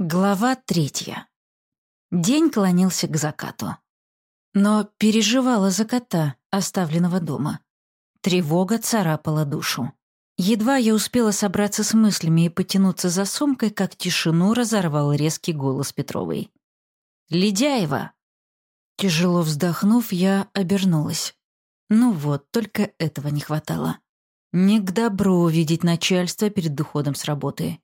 Глава третья. День клонился к закату. Но переживала за кота, оставленного дома. Тревога царапала душу. Едва я успела собраться с мыслями и потянуться за сумкой, как тишину разорвал резкий голос Петровой. «Ледяева!» Тяжело вздохнув, я обернулась. Ну вот, только этого не хватало. Не к добру видеть начальство перед уходом с работы.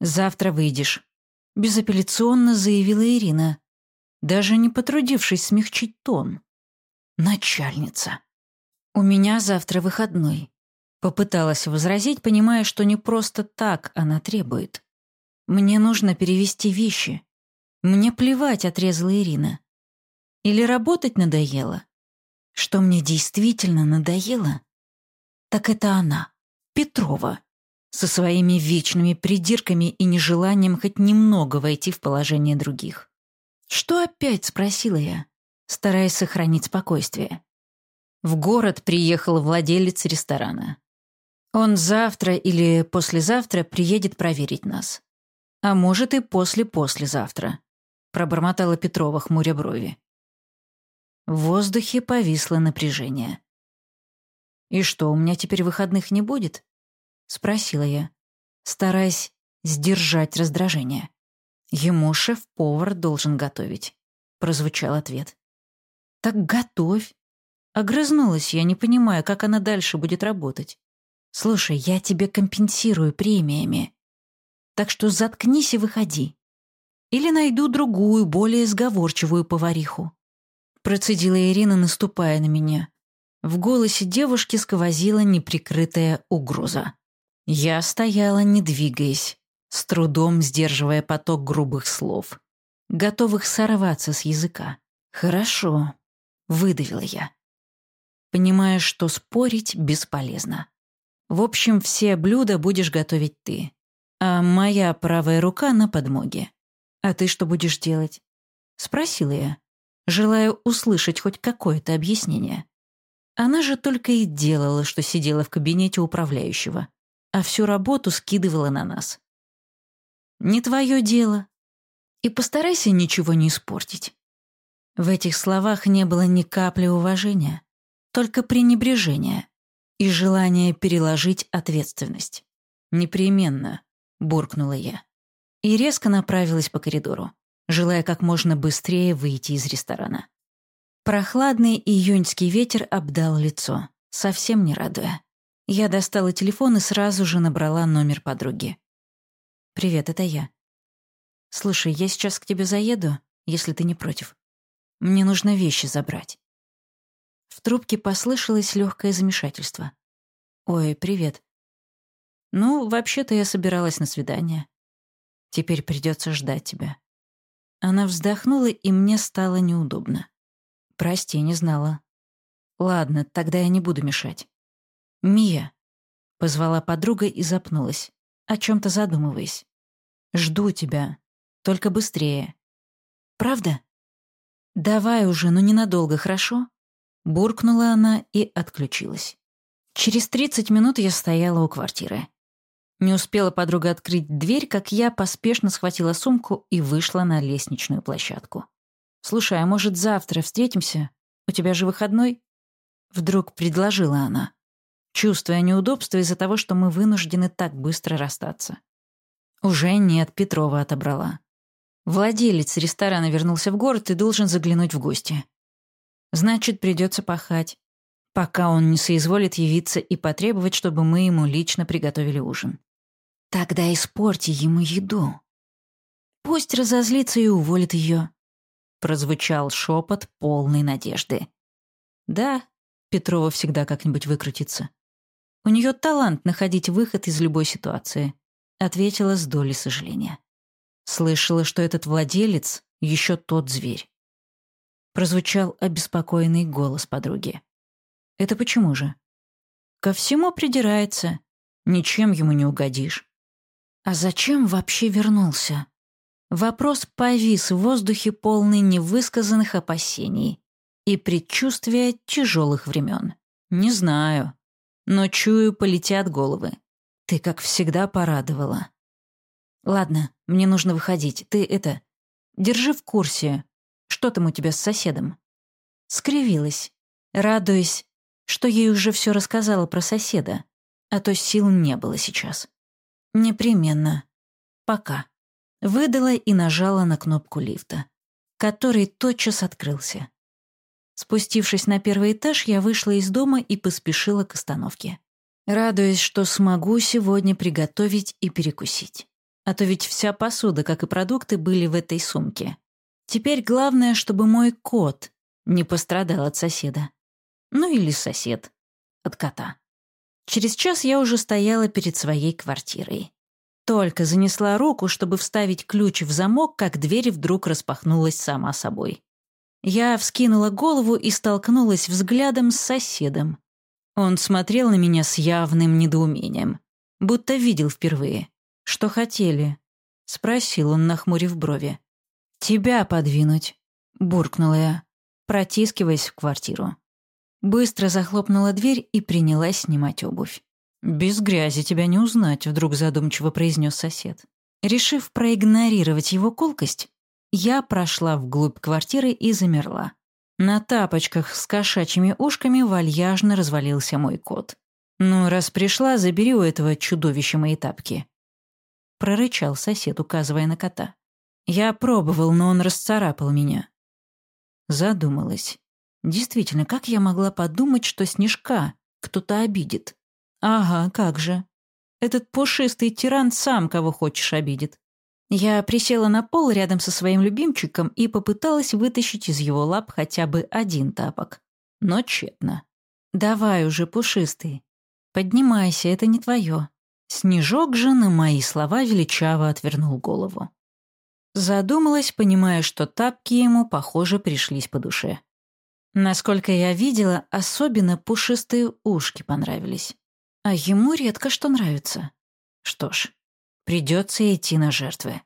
«Завтра выйдешь», безапелляционно заявила Ирина, даже не потрудившись смягчить тон. Начальница. У меня завтра выходной. Попыталась возразить, понимая, что не просто так она требует. Мне нужно перевести вещи. Мне плевать, отрезала Ирина. Или работать надоело? Что мне действительно надоело? Так это она, Петрова со своими вечными придирками и нежеланием хоть немного войти в положение других. «Что опять?» — спросила я, стараясь сохранить спокойствие. В город приехал владелец ресторана. Он завтра или послезавтра приедет проверить нас. А может и после-послезавтра, пробормотала Петрова, хмуря брови. В воздухе повисло напряжение. «И что, у меня теперь выходных не будет?» Спросила я, стараясь сдержать раздражение. Ему шеф-повар должен готовить. Прозвучал ответ. Так готовь. Огрызнулась я, не понимая, как она дальше будет работать. Слушай, я тебе компенсирую премиями. Так что заткнись и выходи. Или найду другую, более сговорчивую повариху. Процедила Ирина, наступая на меня. В голосе девушки сквозила неприкрытая угроза. Я стояла, не двигаясь, с трудом сдерживая поток грубых слов, готовых сорваться с языка. «Хорошо», — выдавила я, понимая, что спорить бесполезно. «В общем, все блюда будешь готовить ты, а моя правая рука на подмоге. А ты что будешь делать?» — спросила я, желая услышать хоть какое-то объяснение. Она же только и делала, что сидела в кабинете управляющего, а всю работу скидывала на нас. «Не твое дело. И постарайся ничего не испортить». В этих словах не было ни капли уважения, только пренебрежение и желание переложить ответственность. «Непременно», — буркнула я. И резко направилась по коридору, желая как можно быстрее выйти из ресторана. Прохладный июньский ветер обдал лицо, совсем не радуя. Я достала телефон и сразу же набрала номер подруги. «Привет, это я. Слушай, я сейчас к тебе заеду, если ты не против. Мне нужно вещи забрать». В трубке послышалось легкое замешательство. «Ой, привет. Ну, вообще-то я собиралась на свидание. Теперь придется ждать тебя». Она вздохнула, и мне стало неудобно. «Прости, не знала. Ладно, тогда я не буду мешать. «Мия», — позвала подруга и запнулась, о чем-то задумываясь. «Жду тебя. Только быстрее». «Правда?» «Давай уже, но ненадолго, хорошо?» Буркнула она и отключилась. Через тридцать минут я стояла у квартиры. Не успела подруга открыть дверь, как я поспешно схватила сумку и вышла на лестничную площадку. «Слушай, а может, завтра встретимся? У тебя же выходной?» Вдруг предложила она чувствуя неудобство из-за того, что мы вынуждены так быстро расстаться. Уже нет, Петрова отобрала. Владелец ресторана вернулся в город и должен заглянуть в гости. Значит, придется пахать, пока он не соизволит явиться и потребовать, чтобы мы ему лично приготовили ужин. Тогда испорти ему еду. Пусть разозлится и уволит ее. Прозвучал шепот полной надежды. Да, Петрова всегда как-нибудь выкрутится. У нее талант находить выход из любой ситуации», — ответила с долей сожаления. Слышала, что этот владелец еще тот зверь. Прозвучал обеспокоенный голос подруги. «Это почему же?» «Ко всему придирается. Ничем ему не угодишь». «А зачем вообще вернулся?» Вопрос повис в воздухе, полный невысказанных опасений и предчувствия тяжелых времен. «Не знаю», но чую, полетят головы. Ты, как всегда, порадовала. Ладно, Мне нужно выходить. Ты это... Держи в курсе. Что там у тебя с соседом?» Скривилась, радуясь, что ей уже все рассказала про соседа, а то сил не было сейчас. «Непременно. Пока». Выдала и нажала на кнопку лифта, который тотчас открылся. Спустившись на первый этаж, я вышла из дома и поспешила к остановке, радуясь, что смогу сегодня приготовить и перекусить. А то ведь вся посуда, как и продукты, были в этой сумке. Теперь главное, чтобы мой кот не пострадал от соседа. Ну или сосед от кота. Через час я уже стояла перед своей квартирой. Только занесла руку, чтобы вставить ключ в замок, как дверь вдруг распахнулась сама собой. Я вскинула голову и столкнулась взглядом с соседом. Он смотрел на меня с явным недоумением, будто видел впервые. «Что хотели?» — спросил он, нахмурив брови. «Тебя подвинуть», — буркнула я, протискиваясь в квартиру. Быстро захлопнула дверь и принялась снимать обувь. «Без грязи тебя не узнать», — вдруг задумчиво произнес сосед. Решив проигнорировать его колкость, я прошла вглубь квартиры и замерла. На тапочках с кошачьими ушками вальяжно развалился мой кот. «Ну, раз пришла, забери у этого чудовища мои тапки», — прорычал сосед, указывая на кота. Я пробовал, но он расцарапал меня. Задумалась. Действительно, как я могла подумать, что Снежка кто-то обидит? Ага, как же. Этот пушистый тиран сам кого хочешь обидит. Я присела на пол рядом со своим любимчиком и попыталась вытащить из его лап хотя бы один тапок. Но тщетно. «Давай уже, пушистый. Поднимайся, это не твое». Снежок же на мои слова величаво отвернул голову. Задумалась, понимая, что тапки ему, похоже, пришлись по душе. Насколько я видела, особенно пушистые ушки понравились. А ему редко что нравится. Что ж, Придется идти на жертвы.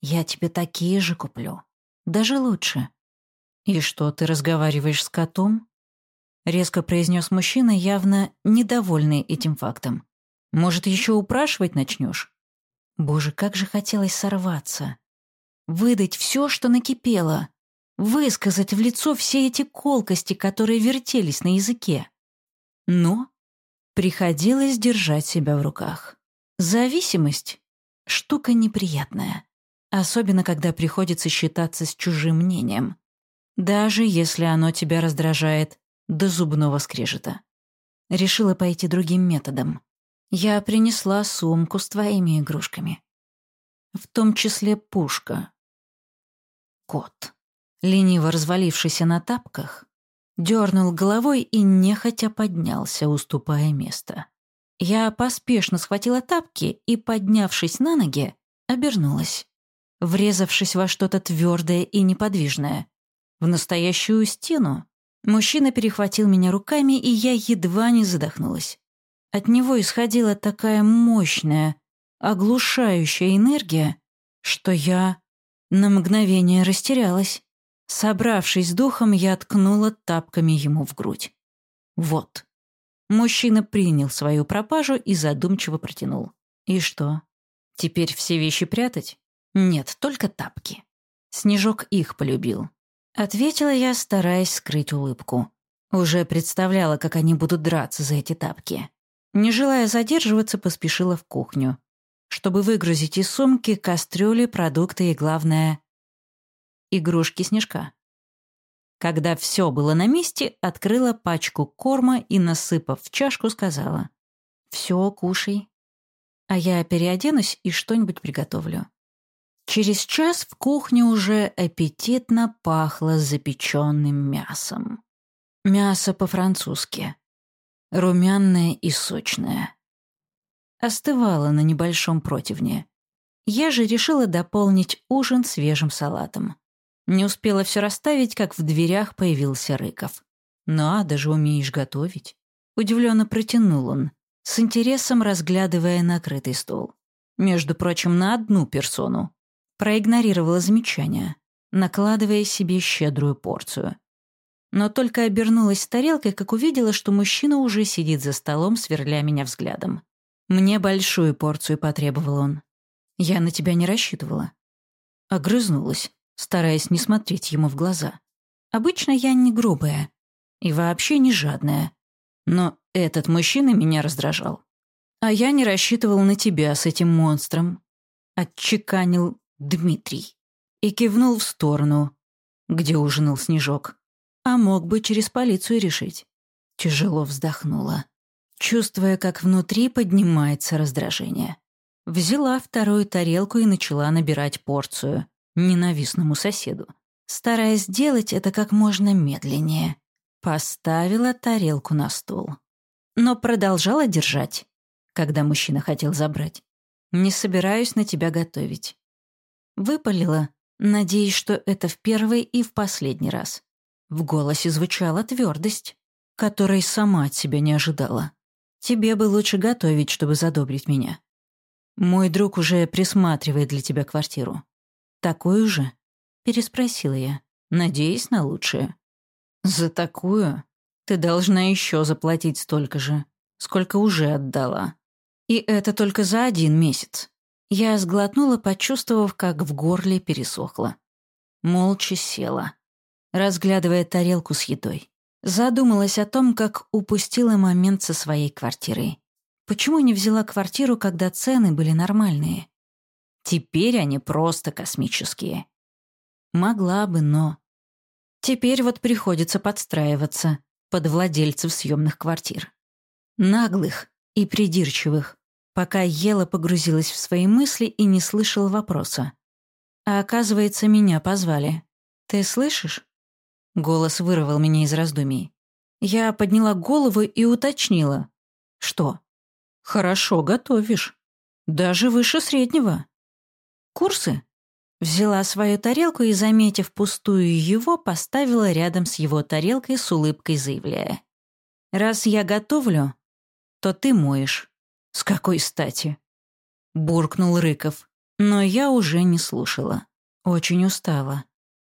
Я тебе такие же куплю. Даже лучше. И что, ты разговариваешь с котом? Резко произнес мужчина, явно недовольный этим фактом. Может, еще упрашивать начнешь? Боже, как же хотелось сорваться. Выдать все, что накипело. Высказать в лицо все эти колкости, которые вертелись на языке. Но приходилось держать себя в руках. Зависимость Штука неприятная. Особенно, когда приходится считаться с чужим мнением. Даже если оно тебя раздражает до зубного скрежета. Решила пойти другим методом. Я принесла сумку с твоими игрушками. В том числе пушка. Кот, лениво развалившийся на тапках, дернул головой и нехотя поднялся, уступая место. Я поспешно схватила тапки и, поднявшись на ноги, обернулась, врезавшись во что-то твердое и неподвижное. В настоящую стену. Мужчина перехватил меня руками, и я едва не задохнулась. От него исходила такая мощная, оглушающая энергия, что я на мгновение растерялась. Собравшись с духом, я ткнула тапками ему в грудь. Вот. Мужчина принял свою пропажу и задумчиво протянул. «И что? Теперь все вещи прятать? Нет, только тапки. Снежок их полюбил». Ответила я, стараясь скрыть улыбку. Уже представляла, как они будут драться за эти тапки. Не желая задерживаться, поспешила в кухню, чтобы выгрузить из сумки кастрюли, продукты и, главное, игрушки Снежка. Когда все было на месте, открыла пачку корма и, насыпав в чашку, сказала «Все, кушай, а я переоденусь и что-нибудь приготовлю». Через час в кухне уже аппетитно пахло запеченным мясом. Мясо по-французски. Румяное и сочное. Остывало на небольшом противне. Я же решила дополнить ужин свежим салатом. Не успела все расставить, как в дверях появился Рыков. «Надо же, умеешь готовить!» Удивленно протянул он, с интересом разглядывая накрытый стол. Между прочим, на одну персону. Проигнорировала замечание, накладывая себе щедрую порцию. Но только обернулась с тарелкой, как увидела, что мужчина уже сидит за столом, сверля меня взглядом. Мне большую порцию потребовал он. Я на тебя не рассчитывала. Огрызнулась, стараясь не смотреть ему в глаза. Обычно я не грубая и вообще не жадная. Но этот мужчина меня раздражал. А я не рассчитывал на тебя с этим монстром. Отчеканил Дмитрий и кивнул в сторону, где ужинал Снежок. А мог бы через полицию решить. Тяжело вздохнула, чувствуя, как внутри поднимается раздражение. Взяла вторую тарелку и начала набирать порцию ненавистному соседу, стараясь сделать это как можно медленнее. Поставила тарелку на стол. Но продолжала держать, когда мужчина хотел забрать. «Не собираюсь на тебя готовить». Выпалила, надеясь, что это в первый и в последний раз. В голосе звучала твердость, которой сама от себя не ожидала. «Тебе бы лучше готовить, чтобы задобрить меня. Мой друг уже присматривает для тебя квартиру. Такую же?» — переспросила я, надеясь на лучшее. «За такую ты должна еще заплатить столько же, сколько уже отдала. И это только за один месяц». Я сглотнула, почувствовав, как в горле пересохло. Молча села, разглядывая тарелку с едой. Задумалась о том, как упустила момент со своей квартирой. Почему не взяла квартиру, когда цены были нормальные? Теперь они просто космические. Могла бы, но... Теперь вот приходится подстраиваться под владельцев съемных квартир. Наглых и придирчивых, пока ела погрузилась в свои мысли и не слышала вопроса. А оказывается, меня позвали. «Ты слышишь?» Голос вырвал меня из раздумий. Я подняла голову и уточнила. «Что?» «Хорошо готовишь. Даже выше среднего». «Курсы?» Взяла свою тарелку и, заметив пустую его, поставила рядом с его тарелкой с улыбкой, заявляя. «Раз я готовлю, то ты моешь». «С какой стати?» Буркнул Рыков, но я уже не слушала. Очень устала.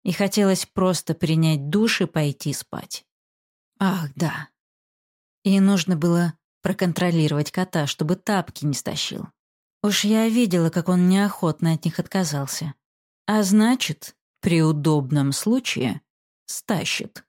И хотелось просто принять душ и пойти спать. Ах, да. И нужно было проконтролировать кота, чтобы тапки не стащил. Уж я видела, как он неохотно от них отказался. А значит, при удобном случае стащит.